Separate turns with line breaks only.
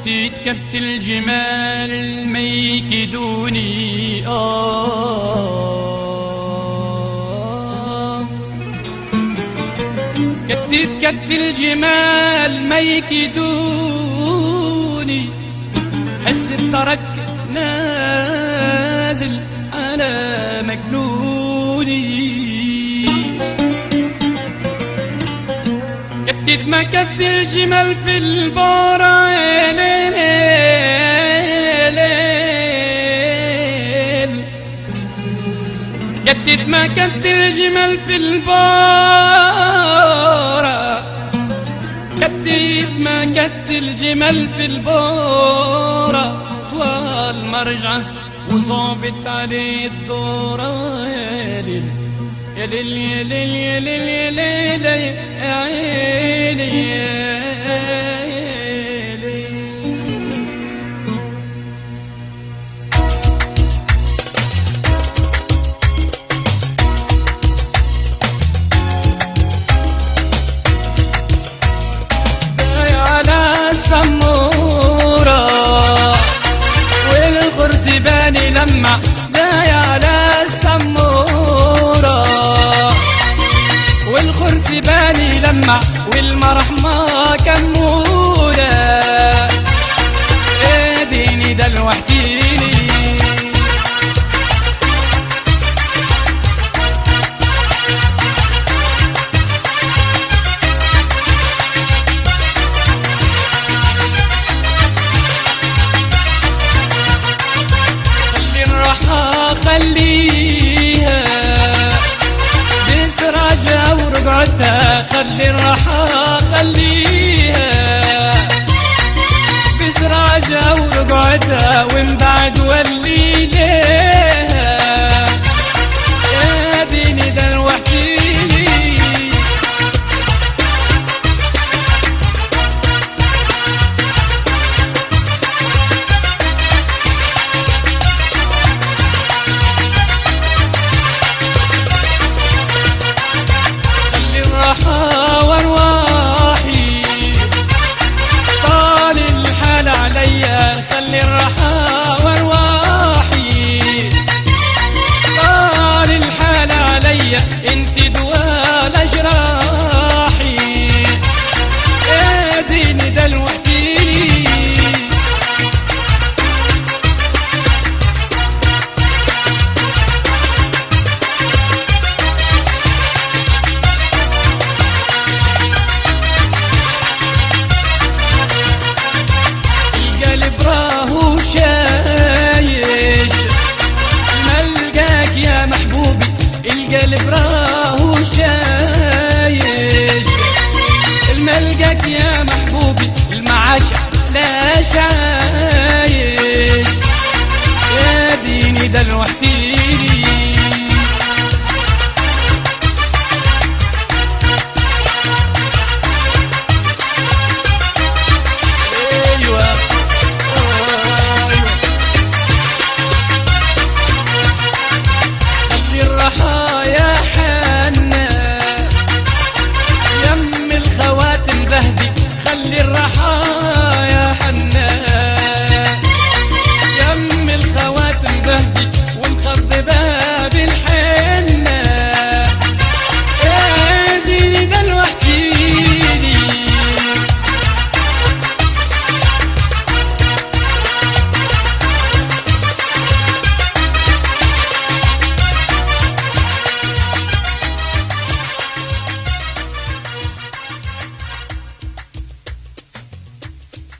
كتيت كبت الجمال ما يكدوني آه. كبت الجمال ما يكدوني حس الترك نازل على مجنوني. كتت ما كت الجمل في البورة يا ليل. يا ليل كتت ما كت الجمل في البورة كتت ما كت الجمل في البورة طوال مرجعة وصابت عليه الدورة. يا ليل يا ليل يا ليل يا ليل. يا على السمورة والغرزباني لمع والمرحمة ورقعتها خلي الراحة خليها. بسراجة ورقعتها ومن